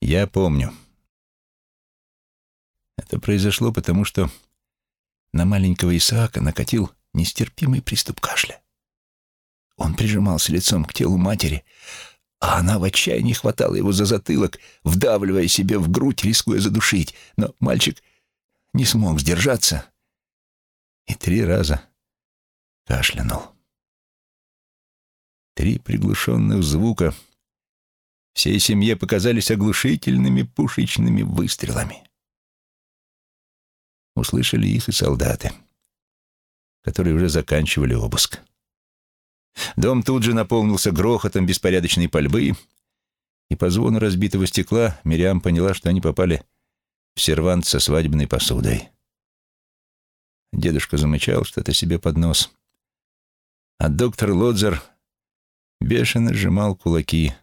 Я помню. Это произошло потому, что на маленького Исаака накатил нестерпимый приступ кашля. Он прижимался лицом к телу матери, а она в отчаянии хватала его за затылок, вдавливая себе в грудь, рискуя задушить. Но мальчик не смог сдержаться и три раза кашлянул. Три приглушенных звука всей семье показались оглушительными пушечными выстрелами. Услышали их и солдаты, которые уже заканчивали обыск. Дом тут же наполнился грохотом беспорядочной пальбы, и по звону разбитого стекла Мириам поняла, что они попали в сервант со свадебной посудой. Дедушка замычал что-то себе под нос, а доктор Лодзер бешено сжимал кулаки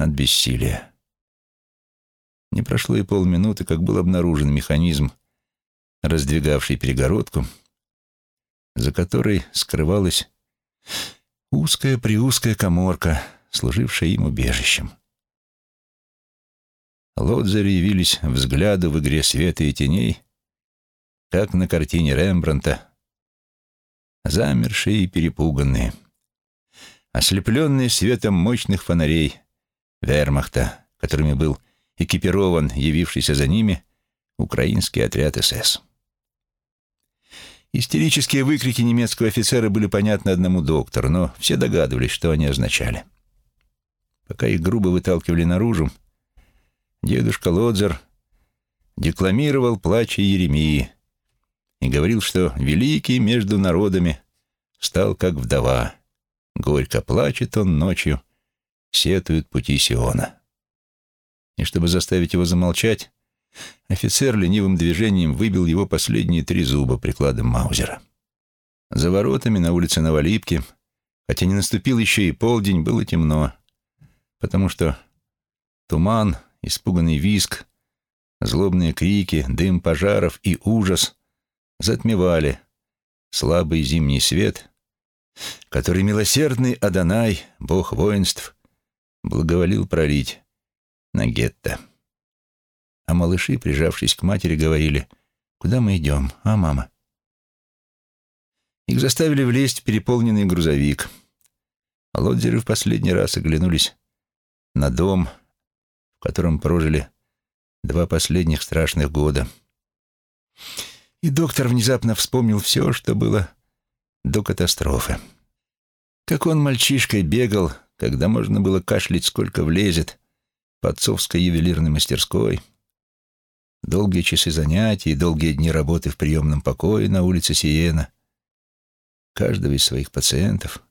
от бессилия. Не прошло и полминуты, как был обнаружен механизм, раздвигавший перегородку, за которой скрывалась узкая-приузкая коморка, служившая им убежищем. Лодзеры явились взгляду в игре света и теней, как на картине Рембранта, замершие и перепуганные, ослепленные светом мощных фонарей вермахта, которыми был экипирован явившийся за ними украинский отряд СС. Истерические выкрики немецкого офицера были понятны одному доктору, но все догадывались, что они означали. Пока их грубо выталкивали наружу, дедушка Лодзер декламировал плача Еремии и говорил, что великий между народами стал как вдова. Горько плачет он ночью, сетуют пути Сиона. И чтобы заставить его замолчать, Офицер ленивым движением выбил его последние три зуба прикладом Маузера. За воротами на улице Новолипки, хотя не наступил еще и полдень, было темно, потому что туман, испуганный визг, злобные крики, дым пожаров и ужас затмевали слабый зимний свет, который милосердный Адонай, бог воинств, благоволил пролить на гетто а малыши, прижавшись к матери, говорили, «Куда мы идем, а, мама?» Их заставили влезть в переполненный грузовик. Лодзеры в последний раз оглянулись на дом, в котором прожили два последних страшных года. И доктор внезапно вспомнил все, что было до катастрофы. Как он мальчишкой бегал, когда можно было кашлять сколько влезет, по отцовской ювелирной мастерской — Долгие часы занятий, долгие дни работы в приемном покое на улице Сиена. Каждого из своих пациентов.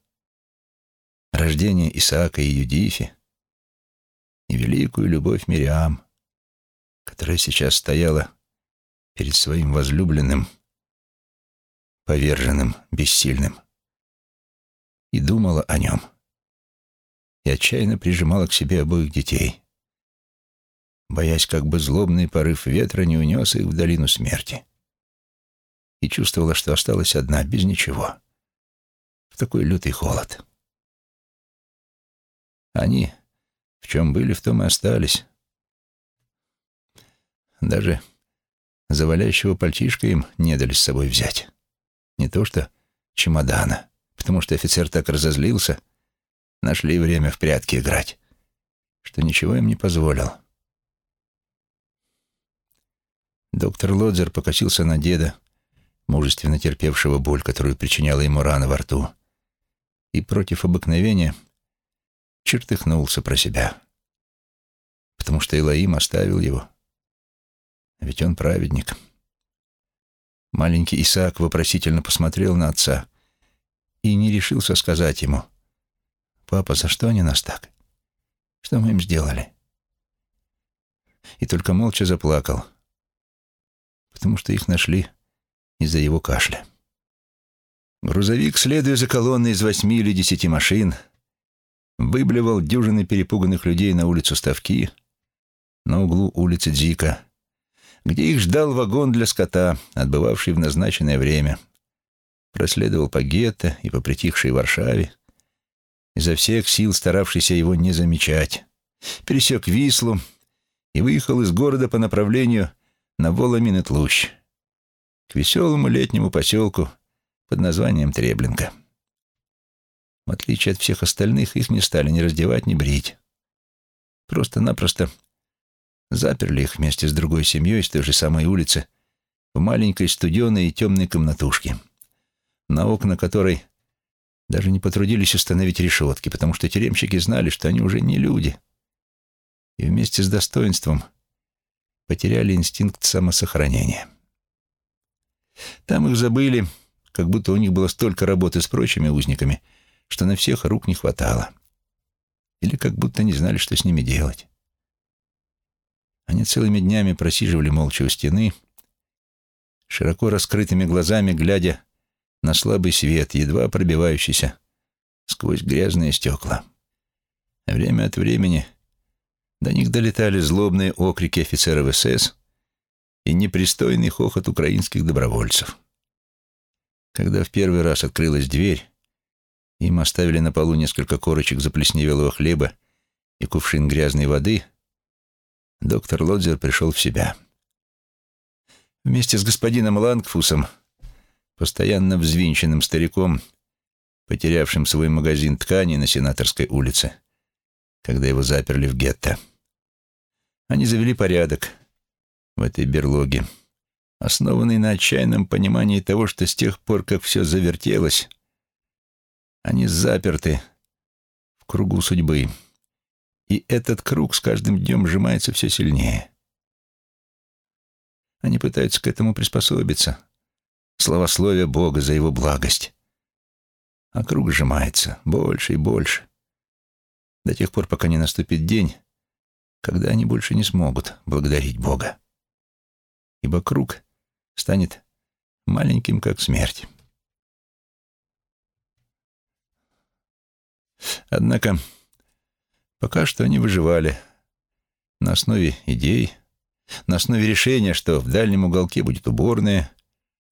Рождение Исаака и Юдифи. И великую любовь Мириам, которая сейчас стояла перед своим возлюбленным, поверженным, бессильным, и думала о нем. И отчаянно прижимала к себе обоих детей боясь, как бы злобный порыв ветра не унес их в долину смерти. И чувствовала, что осталась одна, без ничего, в такой лютый холод. Они, в чем были, в том и остались. Даже завалящего пальтишка им не дали с собой взять. Не то что чемодана, потому что офицер так разозлился, нашли время в прятки играть, что ничего им не позволил. Доктор Лодзер покосился на деда, мужественно терпевшего боль, которую причиняла ему рана во рту, и против обыкновения чертыхнулся про себя, потому что Илаим оставил его. Ведь он праведник. Маленький Исаак вопросительно посмотрел на отца и не решился сказать ему, «Папа, за что они нас так? Что мы им сделали?» И только молча заплакал — потому что их нашли из-за его кашля. Грузовик, следуя за колонной из восьми или десяти машин, выблевал дюжины перепуганных людей на улицу Ставки, на углу улицы Дзика, где их ждал вагон для скота, отбывавший в назначенное время. Проследовал по гетто и по притихшей Варшаве, изо всех сил старавшийся его не замечать. Пересек Вислу и выехал из города по направлению на Воломинет-Лущ, к веселому летнему поселку под названием Треблинка. В отличие от всех остальных, их не стали ни раздевать, ни брить. Просто-напросто заперли их вместе с другой семьей с той же самой улицы в маленькой студеной и темной комнатушке, на окна которой даже не потрудились установить решетки, потому что тюремщики знали, что они уже не люди, и вместе с достоинством потеряли инстинкт самосохранения. Там их забыли, как будто у них было столько работы с прочими узниками, что на всех рук не хватало. Или как будто не знали, что с ними делать. Они целыми днями просиживали молча у стены, широко раскрытыми глазами глядя на слабый свет, едва пробивающийся сквозь грязные стекла. Время от времени до них долетали злобные окрики офицеров СС и непристойный хохот украинских добровольцев. Когда в первый раз открылась дверь, им оставили на полу несколько корочек заплесневелого хлеба и кувшин грязной воды, доктор Лодзер пришел в себя. Вместе с господином Лангфусом постоянно взвинченным стариком, потерявшим свой магазин ткани на Сенаторской улице, когда его заперли в гетто. Они завели порядок в этой берлоге, основанный на отчаянном понимании того, что с тех пор, как все завертелось, они заперты в кругу судьбы. И этот круг с каждым днем сжимается все сильнее. Они пытаются к этому приспособиться, славословие Бога за его благость. А круг сжимается больше и больше. До тех пор, пока не наступит день, когда они больше не смогут благодарить Бога. Ибо круг станет маленьким, как смерть. Однако пока что они выживали на основе идей, на основе решения, что в дальнем уголке будет уборная,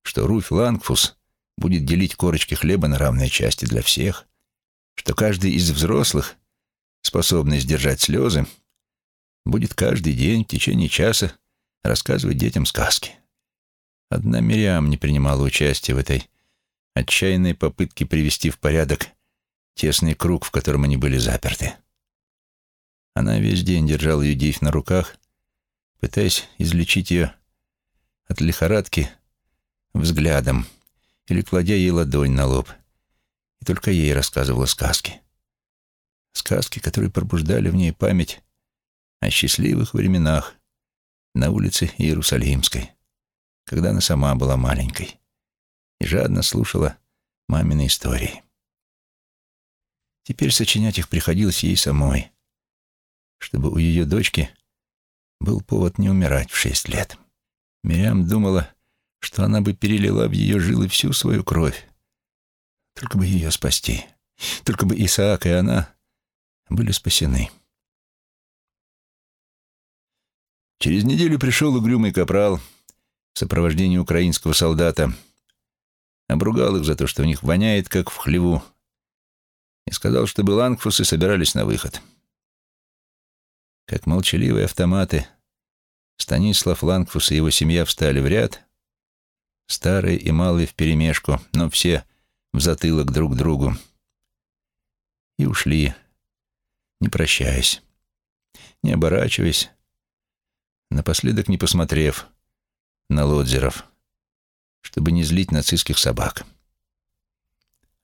что Руфь Лангфус будет делить корочки хлеба на равные части для всех, что каждый из взрослых, способный сдержать слезы, будет каждый день в течение часа рассказывать детям сказки. Одна Мириам не принимала участия в этой отчаянной попытке привести в порядок тесный круг, в котором они были заперты. Она весь день держала Юдивь на руках, пытаясь излечить ее от лихорадки взглядом или кладя ей ладонь на лоб. И только ей рассказывала сказки. Сказки, которые пробуждали в ней память о счастливых временах на улице Иерусалимской, когда она сама была маленькой и жадно слушала мамины истории. Теперь сочинять их приходилось ей самой, чтобы у ее дочки был повод не умирать в шесть лет. Мириам думала, что она бы перелила в ее жилы всю свою кровь. Только бы ее спасти. Только бы Исаак и она были спасены. Через неделю пришел угрюмый капрал в сопровождении украинского солдата, обругал их за то, что у них воняет, как в хлеву, и сказал, чтобы лангфусы собирались на выход. Как молчаливые автоматы, Станислав Лангфус и его семья встали в ряд старые и малые вперемешку, но все в затылок друг другу. И ушли, не прощаясь, не оборачиваясь, напоследок не посмотрев на лодзеров, чтобы не злить нацистских собак.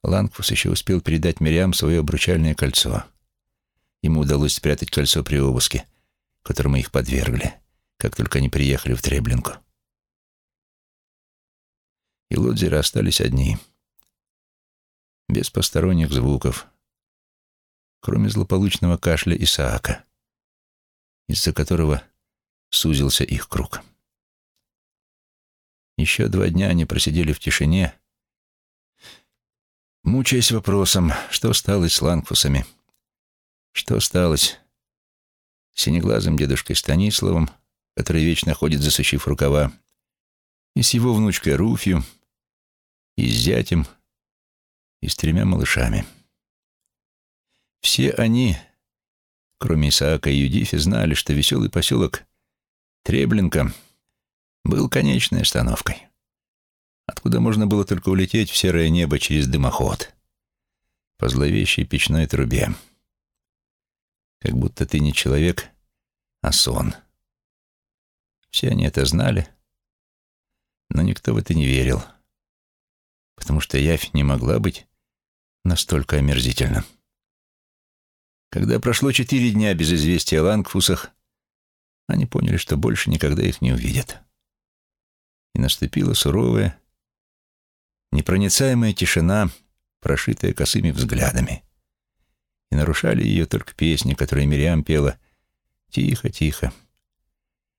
Лангфус еще успел передать Мириам свое обручальное кольцо. Ему удалось спрятать кольцо при обыске, которому их подвергли, как только они приехали в Треблинку и лодзеры остались одни, без посторонних звуков, кроме злополучного кашля Исаака, из-за которого сузился их круг. Еще два дня они просидели в тишине, мучаясь вопросом, что стало с Лангфусами, что сталось с синеглазым дедушкой Станиславом, который вечно ходит, засучив рукава, и с его внучкой Руфью, и с зятем, и с тремя малышами. Все они, кроме Исаака и Юдифи, знали, что веселый поселок Треблинка был конечной остановкой, откуда можно было только улететь в серое небо через дымоход по зловещей печной трубе. Как будто ты не человек, а сон. Все они это знали, но никто в это не верил, потому что явь не могла быть настолько омерзительна. Когда прошло четыре дня без известия о Лангфусах, они поняли, что больше никогда их не увидят. И наступила суровая, непроницаемая тишина, прошитая косыми взглядами. И нарушали ее только песни, которые Мириам пела «Тихо, тихо»,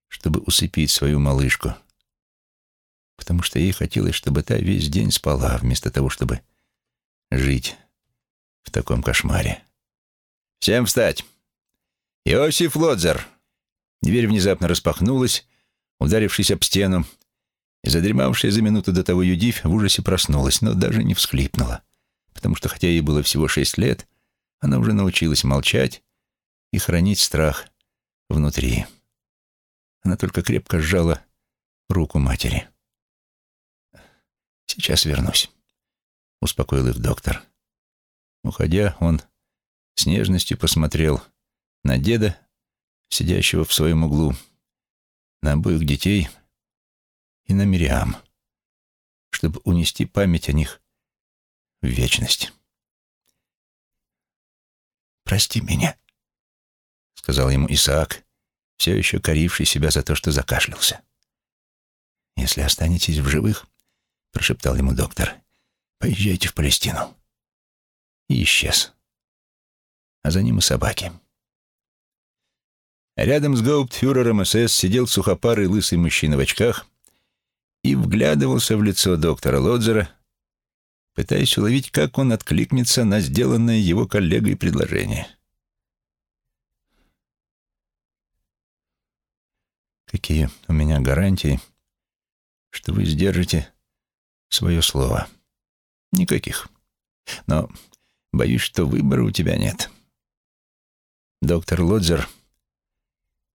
чтобы усыпить свою малышку, потому что ей хотелось, чтобы та весь день спала, вместо того, чтобы жить в таком кошмаре. «Всем встать! Иосиф Лодзер!» Дверь внезапно распахнулась, ударившись об стену, и задремавшая за минуту до того Юдивь в ужасе проснулась, но даже не всхлипнула, потому что, хотя ей было всего шесть лет, она уже научилась молчать и хранить страх внутри. Она только крепко сжала руку матери. «Сейчас вернусь», — успокоил их доктор. Уходя, он с нежностью посмотрел на деда, сидящего в своем углу, на обоих детей и на Мириам, чтобы унести память о них в вечность. «Прости меня», — сказал ему Исаак, все еще коривший себя за то, что закашлялся. «Если останетесь в живых», — прошептал ему доктор, — «поезжайте в Палестину». И исчез. А за ним и собаки. Рядом с гауптфюрером СС сидел сухопарый лысый мужчина в очках и вглядывался в лицо доктора Лодзера, пытаясь уловить, как он откликнется на сделанное его коллегой предложение. Какие у меня гарантии, что вы сдержите свое слово? Никаких. Но боюсь, что выбора у тебя нет. Доктор Лодзер,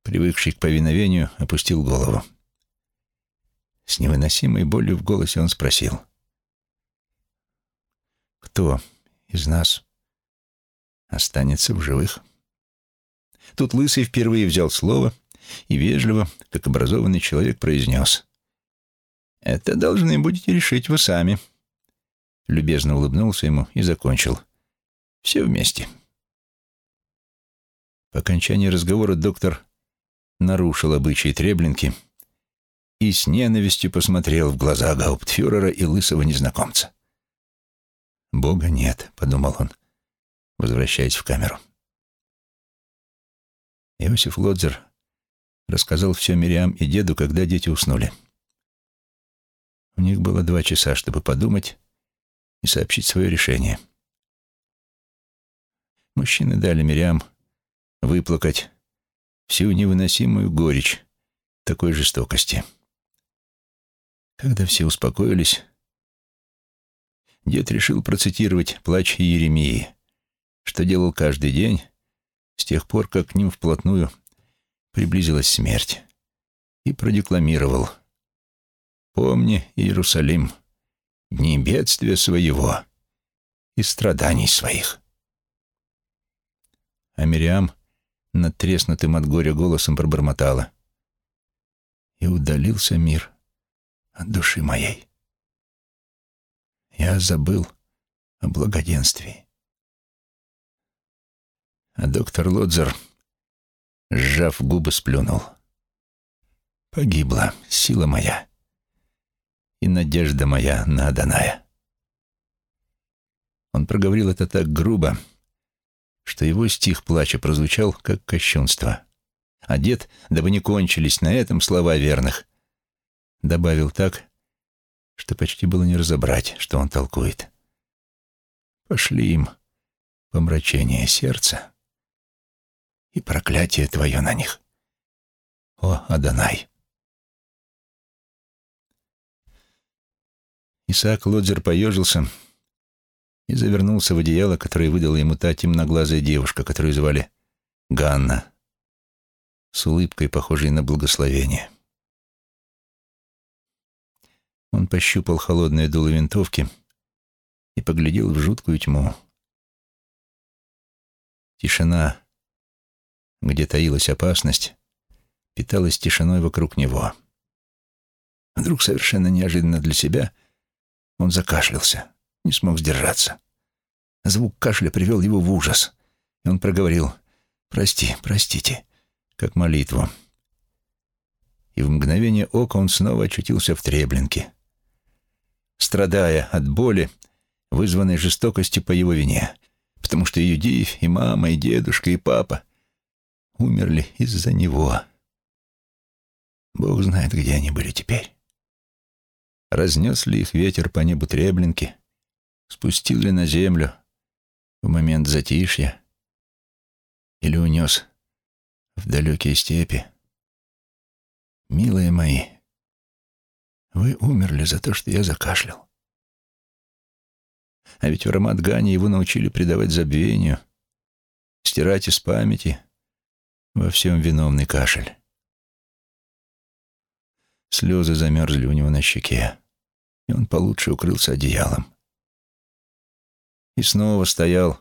привыкший к повиновению, опустил голову. С невыносимой болью в голосе он спросил. «Кто из нас останется в живых?» Тут Лысый впервые взял слово — и вежливо, как образованный человек, произнес. «Это должны будете решить вы сами». Любезно улыбнулся ему и закончил. «Все вместе». По окончании разговора доктор нарушил обычаи Треблинки и с ненавистью посмотрел в глаза гауптфюрера и лысого незнакомца. «Бога нет», — подумал он, возвращаясь в камеру. Иосиф Лодзер рассказал все Мириам и деду, когда дети уснули. У них было два часа, чтобы подумать и сообщить свое решение. Мужчины дали Мириам выплакать всю невыносимую горечь такой жестокости. Когда все успокоились, дед решил процитировать плач Иеремии, что делал каждый день с тех пор, как к ним вплотную приблизилась смерть, и продекламировал «Помни, Иерусалим, дни бедствия своего и страданий своих». А Мириам надтреснутым от горя голосом пробормотала «И удалился мир от души моей. Я забыл о благоденствии». А доктор Лодзер сжав губы, сплюнул. Погибла сила моя и надежда моя на Аданая. Он проговорил это так грубо, что его стих плача прозвучал, как кощунство. А дед, дабы не кончились на этом слова верных, добавил так, что почти было не разобрать, что он толкует. Пошли им помрачение сердца и проклятие твое на них. О, Адонай! Исаак Лодзер поежился и завернулся в одеяло, которое выдала ему та темноглазая девушка, которую звали Ганна. с улыбкой, похожей на благословение. Он пощупал холодные дуло винтовки и поглядел в жуткую тьму. Тишина, где таилась опасность, питалась тишиной вокруг него. Вдруг совершенно неожиданно для себя он закашлялся, не смог сдержаться. Звук кашля привел его в ужас, и он проговорил «Прости, простите», как молитву. И в мгновение ока он снова очутился в Треблинке, страдая от боли, вызванной жестокостью по его вине, потому что Юдиев и мама, и дедушка, и папа умерли из-за него. Бог знает, где они были теперь. Разнес ли их ветер по небу Треблинки, спустил ли на землю в момент затишья или унес в далекие степи. Милые мои, вы умерли за то, что я закашлял. А ведь в Рамадгане его научили придавать забвению, стирать из памяти во всем виновный кашель. Слезы замерзли у него на щеке, и он получше укрылся одеялом. И снова стоял,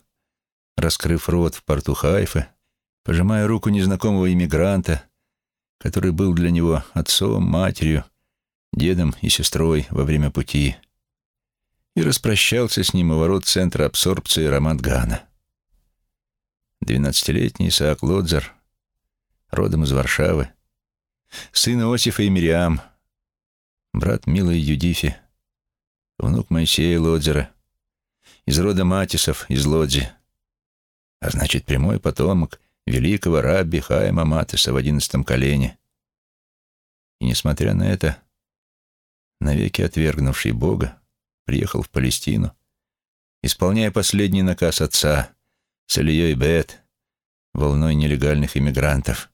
раскрыв рот в порту Хайфы, пожимая руку незнакомого иммигранта, который был для него отцом, матерью, дедом и сестрой во время пути, и распрощался с ним у ворот центра абсорбции Рамадгана. Двенадцатилетний Исаак Лодзер, родом из Варшавы, сын Иосифа и Мириам, брат милой Юдифи, внук Моисея Лодзера, из рода Матисов из Лодзи, а значит, прямой потомок великого рабби Хайма Матиса в одиннадцатом колене. И, несмотря на это, навеки отвергнувший Бога, приехал в Палестину, исполняя последний наказ отца с Ильей Бет, волной нелегальных иммигрантов,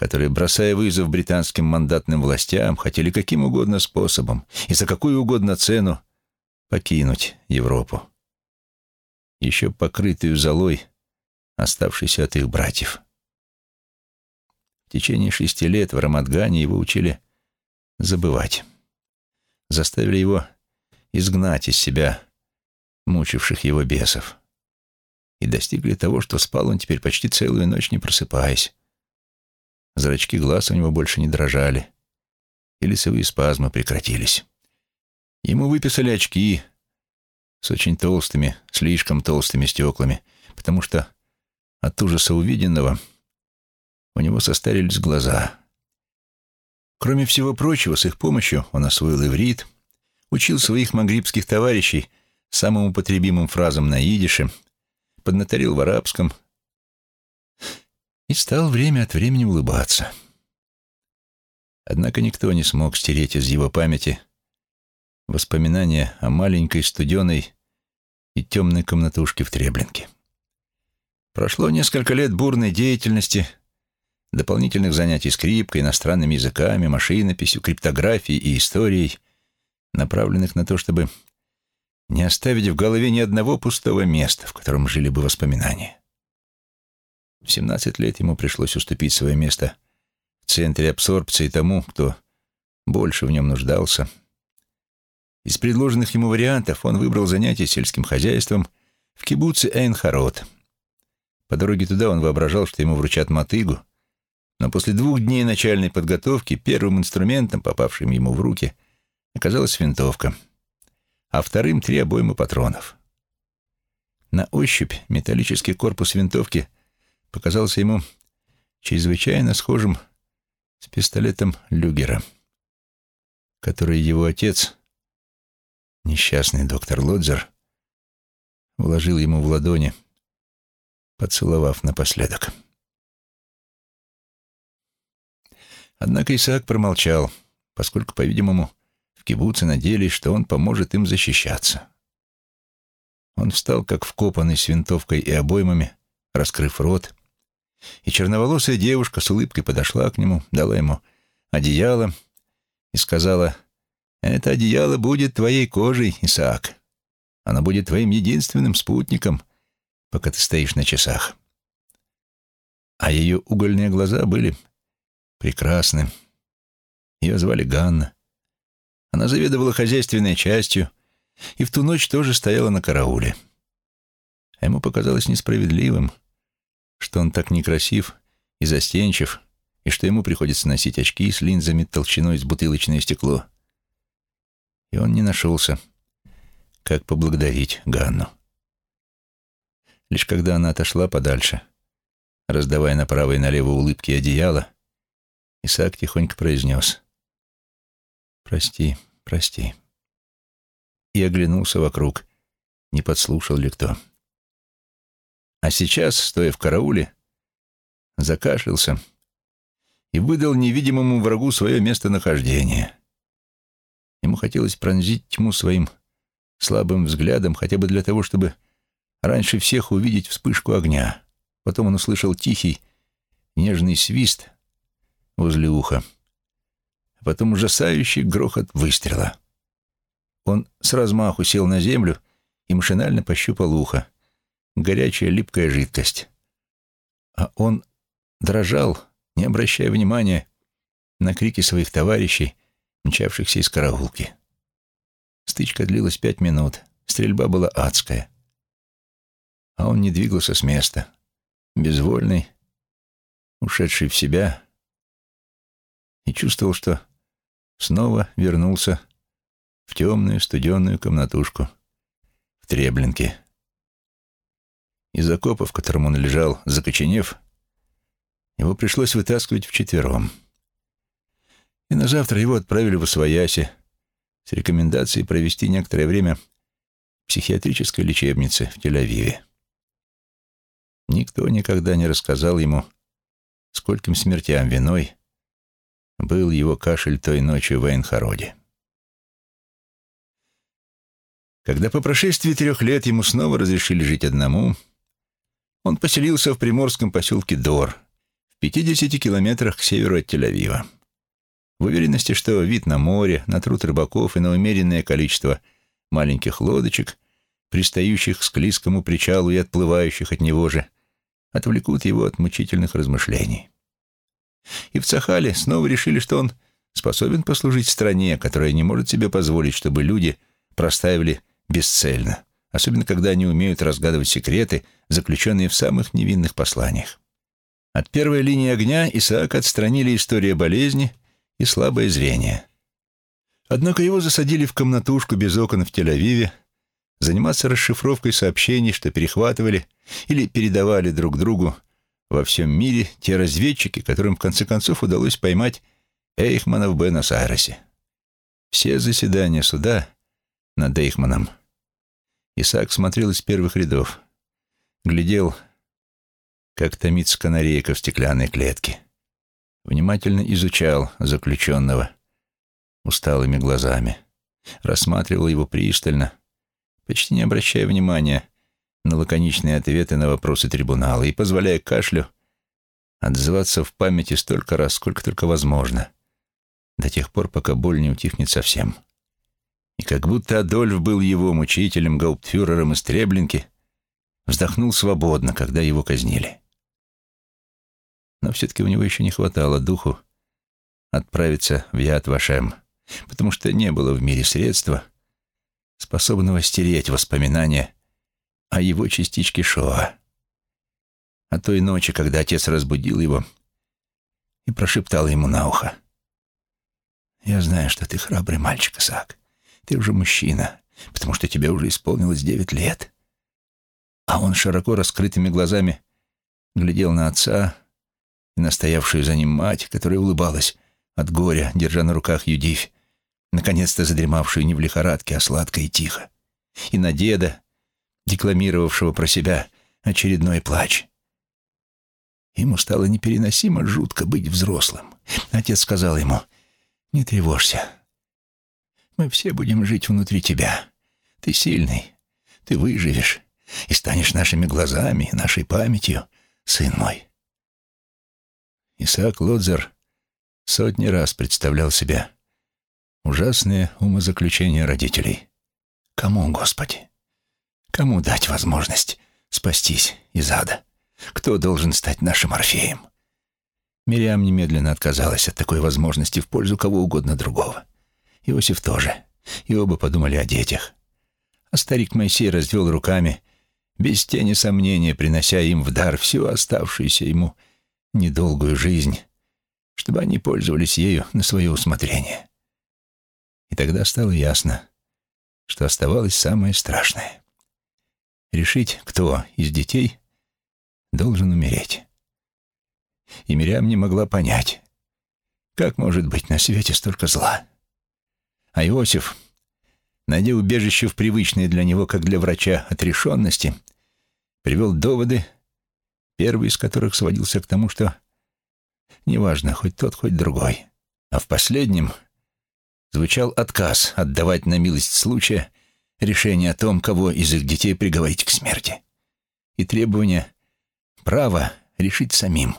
которые, бросая вызов британским мандатным властям, хотели каким угодно способом и за какую угодно цену покинуть Европу, еще покрытую золой, оставшейся от их братьев. В течение шести лет в Рамадгане его учили забывать. Заставили его изгнать из себя мучивших его бесов. И достигли того, что спал он теперь почти целую ночь, не просыпаясь. Зрачки глаз у него больше не дрожали, и лицевые спазмы прекратились. Ему выписали очки с очень толстыми, слишком толстыми стеклами, потому что от ужаса увиденного у него состарились глаза. Кроме всего прочего, с их помощью он освоил иврит, учил своих магрибских товарищей самым употребимым фразам на идише, поднаторил в арабском и стал время от времени улыбаться. Однако никто не смог стереть из его памяти воспоминания о маленькой студеной и темной комнатушке в Треблинке. Прошло несколько лет бурной деятельности, дополнительных занятий скрипкой, иностранными языками, машинописью, криптографией и историей, направленных на то, чтобы не оставить в голове ни одного пустого места, в котором жили бы воспоминания. В 17 лет ему пришлось уступить свое место в центре абсорбции тому, кто больше в нем нуждался — из предложенных ему вариантов он выбрал занятие сельским хозяйством в кибуце Эйнхарот. По дороге туда он воображал, что ему вручат мотыгу, но после двух дней начальной подготовки первым инструментом, попавшим ему в руки, оказалась винтовка, а вторым — три обоймы патронов. На ощупь металлический корпус винтовки показался ему чрезвычайно схожим с пистолетом Люгера, который его отец — Несчастный доктор Лодзер вложил ему в ладони, поцеловав напоследок. Однако Исаак промолчал, поскольку, по-видимому, в кибуце надеялись, что он поможет им защищаться. Он встал, как вкопанный с винтовкой и обоймами, раскрыв рот, и черноволосая девушка с улыбкой подошла к нему, дала ему одеяло и сказала — это одеяло будет твоей кожей, Исаак. Оно будет твоим единственным спутником, пока ты стоишь на часах. А ее угольные глаза были прекрасны. Ее звали Ганна. Она заведовала хозяйственной частью и в ту ночь тоже стояла на карауле. А ему показалось несправедливым, что он так некрасив и застенчив, и что ему приходится носить очки с линзами толщиной с бутылочное стекло. И он не нашелся, как поблагодарить Ганну. Лишь когда она отошла подальше, раздавая направо и налево улыбки и одеяло, Исаак тихонько произнес «Прости, прости». И оглянулся вокруг, не подслушал ли кто. А сейчас, стоя в карауле, закашлялся и выдал невидимому врагу свое местонахождение. Ему хотелось пронзить тьму своим слабым взглядом, хотя бы для того, чтобы раньше всех увидеть вспышку огня. Потом он услышал тихий, нежный свист возле уха, а потом ужасающий грохот выстрела. Он с размаху сел на землю и машинально пощупал ухо. Горячая липкая жидкость. А он дрожал, не обращая внимания на крики своих товарищей, мчавшихся из караулки. Стычка длилась пять минут. Стрельба была адская. А он не двигался с места. Безвольный, ушедший в себя, и чувствовал, что снова вернулся в темную студенную комнатушку в Треблинке. Из окопа, в котором он лежал, закоченев, его пришлось вытаскивать вчетвером. И на завтра его отправили в Освояси с рекомендацией провести некоторое время в психиатрической лечебнице в Тель-Авиве. Никто никогда не рассказал ему, скольким смертям виной был его кашель той ночью в Эйнхароде. Когда по прошествии трех лет ему снова разрешили жить одному, он поселился в приморском поселке Дор – 50 километрах к северу от Тель-Авива. В уверенности, что вид на море, на труд рыбаков и на умеренное количество маленьких лодочек, пристающих к склизкому причалу и отплывающих от него же, отвлекут его от мучительных размышлений. И в Цахале снова решили, что он способен послужить стране, которая не может себе позволить, чтобы люди простаивали бесцельно, особенно когда они умеют разгадывать секреты, заключенные в самых невинных посланиях. От первой линии огня Исаак отстранили история болезни и слабое зрение. Однако его засадили в комнатушку без окон в Тель-Авиве, заниматься расшифровкой сообщений, что перехватывали или передавали друг другу во всем мире те разведчики, которым в конце концов удалось поймать Эйхмана в Буэнос-Айресе. Все заседания суда над Эйхманом Исаак смотрел из первых рядов, глядел как томится канарейка в стеклянной клетке. Внимательно изучал заключенного усталыми глазами, рассматривал его пристально, почти не обращая внимания на лаконичные ответы на вопросы трибунала и позволяя кашлю отзываться в памяти столько раз, сколько только возможно, до тех пор, пока боль не утихнет совсем. И как будто Адольф был его мучителем, гауптфюрером из Треблинки, вздохнул свободно, когда его казнили но все-таки у него еще не хватало духу отправиться в Яд Вашем, потому что не было в мире средства, способного стереть воспоминания о его частичке Шоа, о той ночи, когда отец разбудил его и прошептал ему на ухо. «Я знаю, что ты храбрый мальчик, Исаак. Ты уже мужчина, потому что тебе уже исполнилось девять лет». А он широко раскрытыми глазами глядел на отца, и настоявшую за ним мать, которая улыбалась от горя, держа на руках Юдивь, наконец-то задремавшую не в лихорадке, а сладко и тихо, и на деда, декламировавшего про себя очередной плач. Ему стало непереносимо жутко быть взрослым. Отец сказал ему, «Не тревожься. Мы все будем жить внутри тебя. Ты сильный, ты выживешь и станешь нашими глазами, нашей памятью, сын мой». Исаак Лодзер сотни раз представлял себе ужасные умозаключения родителей. Кому, Господи? Кому дать возможность спастись из ада? Кто должен стать нашим Орфеем? Мириам немедленно отказалась от такой возможности в пользу кого угодно другого. Иосиф тоже. И оба подумали о детях. А старик Моисей развел руками, без тени сомнения принося им в дар всю оставшуюся ему недолгую жизнь, чтобы они пользовались ею на свое усмотрение. И тогда стало ясно, что оставалось самое страшное — решить, кто из детей должен умереть. И Мирям не могла понять, как может быть на свете столько зла. А Иосиф, найдя убежище в привычной для него, как для врача, отрешенности, привел доводы, первый из которых сводился к тому, что неважно, хоть тот, хоть другой. А в последнем звучал отказ отдавать на милость случая решение о том, кого из их детей приговорить к смерти, и требование права решить самим.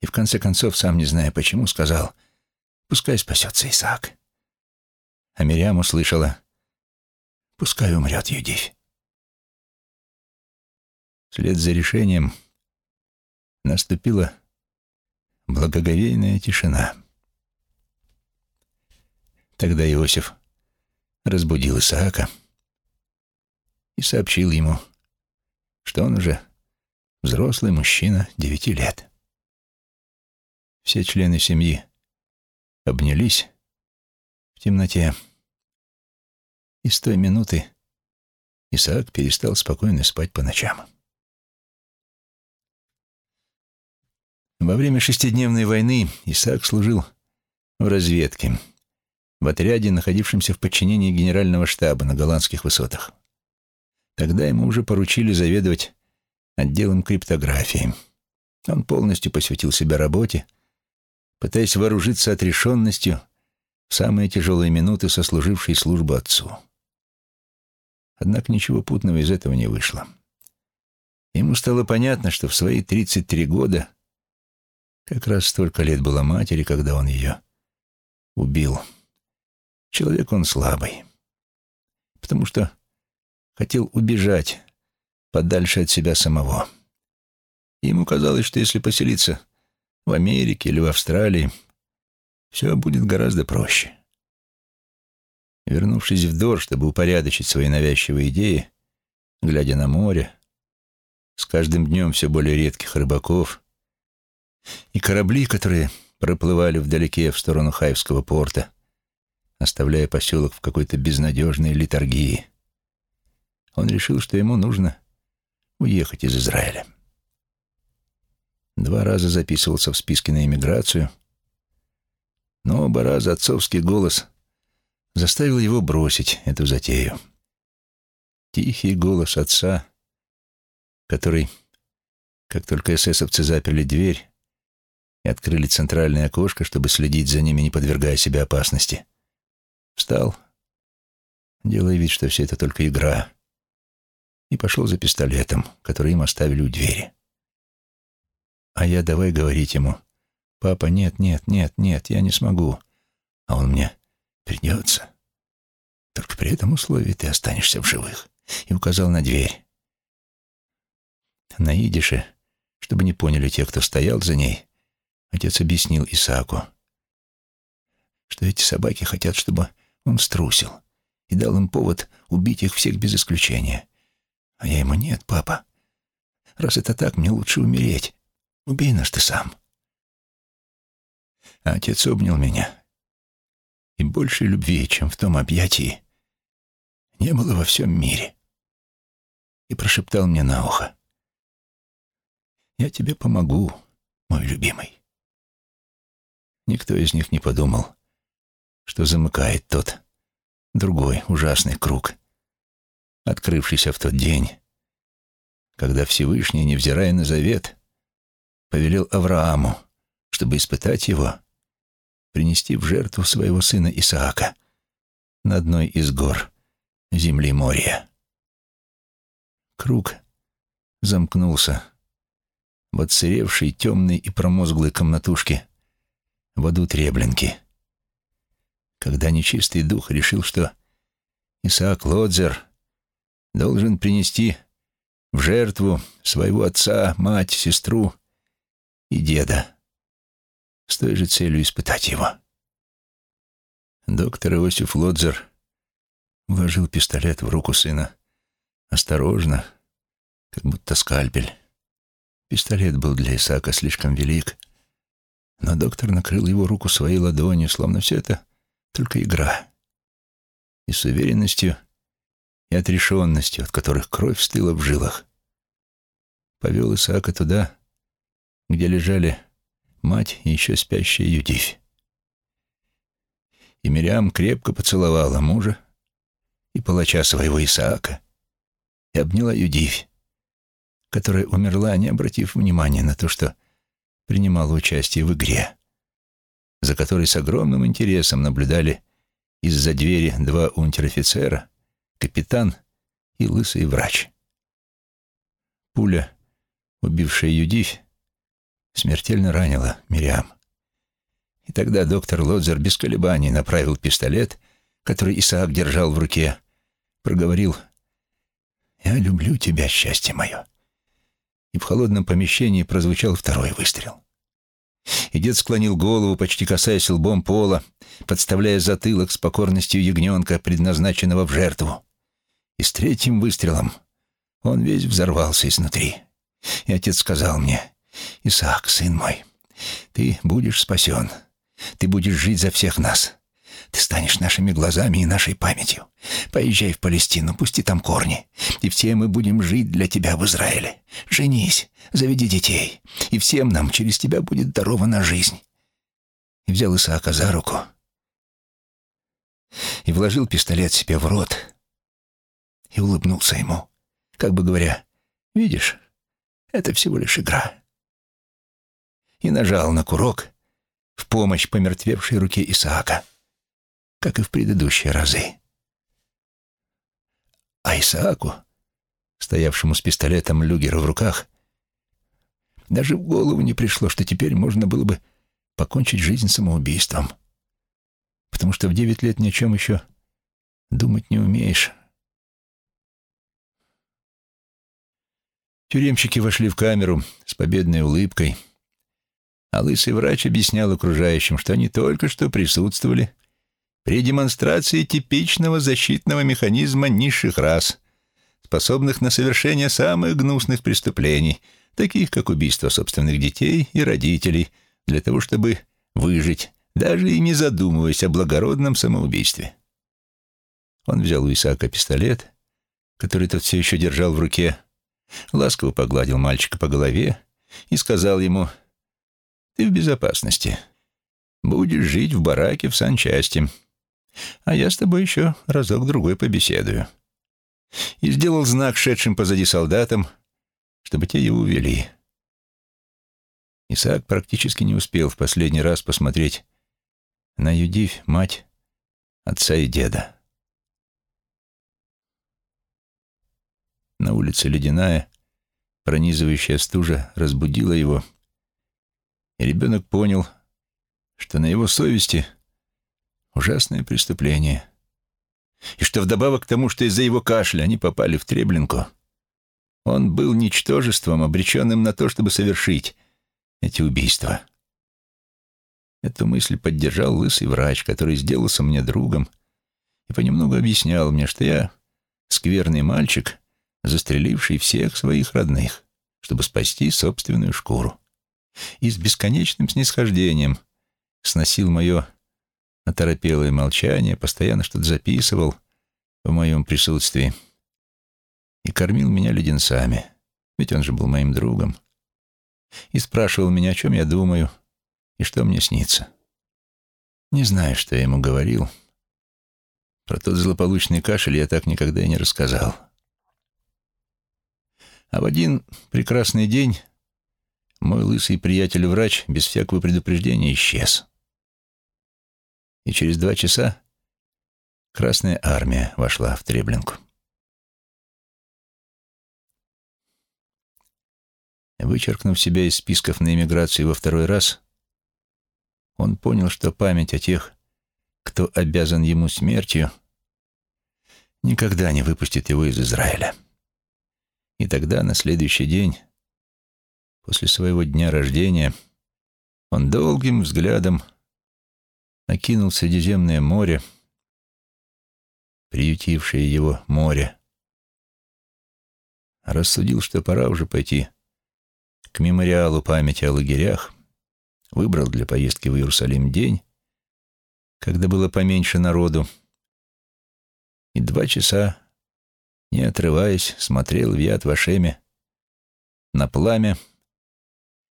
И в конце концов, сам не зная почему, сказал, «Пускай спасется Исаак». А Мириам услышала, «Пускай умрет Юдивь». Вслед за решением наступила благоговейная тишина. Тогда Иосиф разбудил Исаака и сообщил ему, что он уже взрослый мужчина девяти лет. Все члены семьи обнялись темноте, и с той минуты Исаак перестал спокойно спать по ночам. Во время шестидневной войны Исаак служил в разведке, в отряде, находившемся в подчинении генерального штаба на голландских высотах. Тогда ему уже поручили заведовать отделом криптографии. Он полностью посвятил себя работе, пытаясь вооружиться отрешенностью самые тяжелые минуты сослужившей службу отцу. Однако ничего путного из этого не вышло. Ему стало понятно, что в свои 33 года как раз столько лет было матери, когда он ее убил. Человек он слабый, потому что хотел убежать подальше от себя самого. Ему казалось, что если поселиться в Америке или в Австралии, все будет гораздо проще. Вернувшись в Дор, чтобы упорядочить свои навязчивые идеи, глядя на море, с каждым днем все более редких рыбаков, и корабли, которые проплывали вдалеке в сторону Хаевского порта, оставляя поселок в какой-то безнадежной литургии. Он решил, что ему нужно уехать из Израиля. Два раза записывался в списке на эмиграцию, но оба раза отцовский голос заставил его бросить эту затею. Тихий голос отца, который, как только эсэсовцы заперли дверь, и открыли центральное окошко, чтобы следить за ними, не подвергая себя опасности. Встал, делая вид, что все это только игра, и пошел за пистолетом, который им оставили у двери. А я давай говорить ему, «Папа, нет, нет, нет, нет, я не смогу». А он мне, «Придется. Только при этом условии ты останешься в живых». И указал на дверь. На идише, чтобы не поняли те, кто стоял за ней, Отец объяснил Исааку, что эти собаки хотят, чтобы он струсил, и дал им повод убить их всех без исключения. А я ему «Нет, папа, раз это так, мне лучше умереть. Убей нас ты сам». А отец обнял меня, и больше любви, чем в том объятии, не было во всем мире. И прошептал мне на ухо. «Я тебе помогу, мой любимый». Никто из них не подумал, что замыкает тот другой ужасный круг, открывшийся в тот день, когда Всевышний, невзирая на завет, повелел Аврааму, чтобы испытать его, принести в жертву своего сына Исаака на одной из гор земли Мория. Круг замкнулся в отсыревшей, темной и промозглой комнатушке в аду Треблинки. Когда нечистый дух решил, что Исаак Лодзер должен принести в жертву своего отца, мать, сестру и деда, с той же целью испытать его. Доктор Иосиф Лодзер вложил пистолет в руку сына осторожно, как будто скальпель. Пистолет был для Исаака слишком велик, но доктор накрыл его руку своей ладонью, словно все это только игра. И с уверенностью и отрешенностью, от которых кровь стыла в жилах, повел Исаака туда, где лежали мать и еще спящая Юдивь. И Мириам крепко поцеловала мужа и палача своего Исаака и обняла Юдивь, которая умерла, не обратив внимания на то, что принимала участие в игре, за которой с огромным интересом наблюдали из-за двери два унтер-офицера, капитан и лысый врач. Пуля, убившая Юдивь, смертельно ранила Мириам. И тогда доктор Лодзер без колебаний направил пистолет, который Исаак держал в руке, проговорил «Я люблю тебя, счастье мое» и в холодном помещении прозвучал второй выстрел. И дед склонил голову, почти касаясь лбом пола, подставляя затылок с покорностью ягненка, предназначенного в жертву. И с третьим выстрелом он весь взорвался изнутри. И отец сказал мне, «Исаак, сын мой, ты будешь спасен, ты будешь жить за всех нас». Ты станешь нашими глазами и нашей памятью. Поезжай в Палестину, пусти там корни, и все мы будем жить для тебя в Израиле. Женись, заведи детей, и всем нам через тебя будет дарована жизнь». И взял Исаака за руку и вложил пистолет себе в рот и улыбнулся ему, как бы говоря, «Видишь, это всего лишь игра». И нажал на курок в помощь помертвевшей руке Исаака как и в предыдущие разы. А Исааку, стоявшему с пистолетом Люгера в руках, даже в голову не пришло, что теперь можно было бы покончить жизнь самоубийством. Потому что в девять лет ни о чем еще думать не умеешь. Тюремщики вошли в камеру с победной улыбкой, а лысый врач объяснял окружающим, что они только что присутствовали при демонстрации типичного защитного механизма низших рас, способных на совершение самых гнусных преступлений, таких как убийство собственных детей и родителей, для того, чтобы выжить, даже и не задумываясь о благородном самоубийстве. Он взял у Исаака пистолет, который тот все еще держал в руке, ласково погладил мальчика по голове и сказал ему, «Ты в безопасности. Будешь жить в бараке в санчасти а я с тобой еще разок-другой побеседую». И сделал знак шедшим позади солдатам, чтобы те его увели. Исаак практически не успел в последний раз посмотреть на Юдивь, мать, отца и деда. На улице ледяная, пронизывающая стужа разбудила его, и ребенок понял, что на его совести — Ужасное преступление. И что вдобавок к тому, что из-за его кашля они попали в Треблинку, он был ничтожеством, обреченным на то, чтобы совершить эти убийства. Эту мысль поддержал лысый врач, который сделался мне другом и понемногу объяснял мне, что я скверный мальчик, застреливший всех своих родных, чтобы спасти собственную шкуру. И с бесконечным снисхождением сносил мое оторопелое молчание, постоянно что-то записывал в моем присутствии и кормил меня леденцами, ведь он же был моим другом, и спрашивал меня, о чем я думаю и что мне снится. Не знаю, что я ему говорил. Про тот злополучный кашель я так никогда и не рассказал. А в один прекрасный день мой лысый приятель-врач без всякого предупреждения исчез и через два часа Красная Армия вошла в Треблинку. Вычеркнув себя из списков на эмиграцию во второй раз, он понял, что память о тех, кто обязан ему смертью, никогда не выпустит его из Израиля. И тогда, на следующий день, после своего дня рождения, он долгим взглядом окинул Средиземное море, приютившее его море, рассудил, что пора уже пойти к мемориалу памяти о лагерях, выбрал для поездки в Иерусалим день, когда было поменьше народу, и два часа, не отрываясь, смотрел в Яд Вашеме на пламя,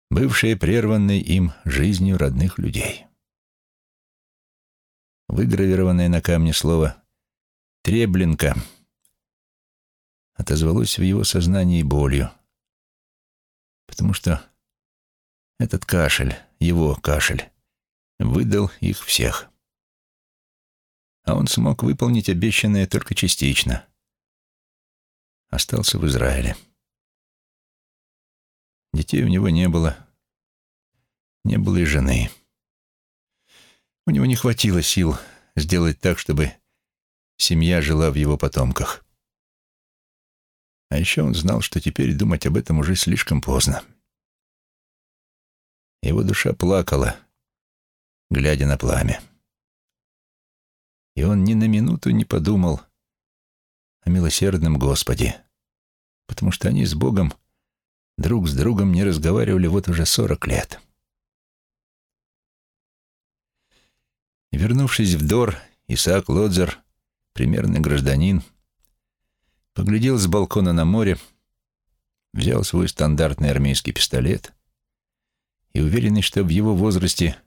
бывшее прерванной им жизнью родных людей. Выгравированное на камне слово «треблинка» отозвалось в его сознании болью, потому что этот кашель, его кашель, выдал их всех. А он смог выполнить обещанное только частично. Остался в Израиле. Детей у него не было. Не было и жены. У него не хватило сил сделать так, чтобы семья жила в его потомках. А еще он знал, что теперь думать об этом уже слишком поздно. Его душа плакала, глядя на пламя. И он ни на минуту не подумал о милосердном Господе, потому что они с Богом друг с другом не разговаривали вот уже сорок лет. Вернувшись в Дор, Исаак Лодзер, примерный гражданин, Поглядел с балкона на море, взял свой стандартный армейский пистолет и, уверенный, что в его возрасте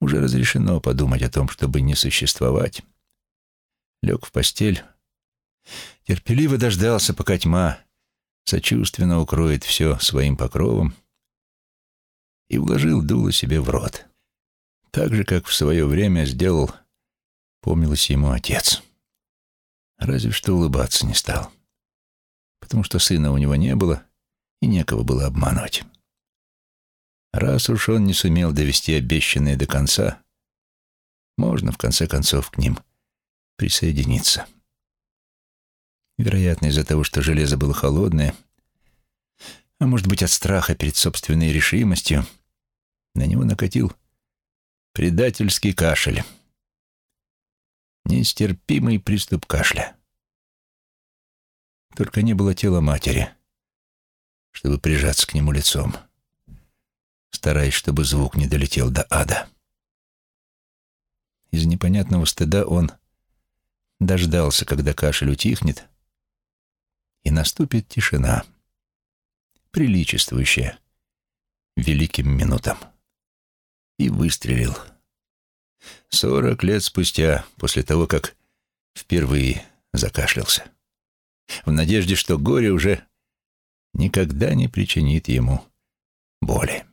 уже разрешено подумать о том, чтобы не существовать, лег в постель, терпеливо дождался, пока тьма сочувственно укроет все своим покровом, и вложил дуло себе в рот, так же, как в свое время сделал, помнилось ему отец. Разве что улыбаться не стал. Потому что сына у него не было, и некого было обманывать. Раз уж он не сумел довести обещанное до конца, можно, в конце концов, к ним присоединиться. Вероятно, из-за того, что железо было холодное, а может быть, от страха перед собственной решимостью, на него накатил предательский кашель. Нестерпимый приступ кашля. Только не было тела матери, чтобы прижаться к нему лицом, стараясь, чтобы звук не долетел до ада. Из непонятного стыда он дождался, когда кашель утихнет, и наступит тишина, приличествующая великим минутам, и выстрелил — Сорок лет спустя, после того, как впервые закашлялся. В надежде, что горе уже никогда не причинит ему боли.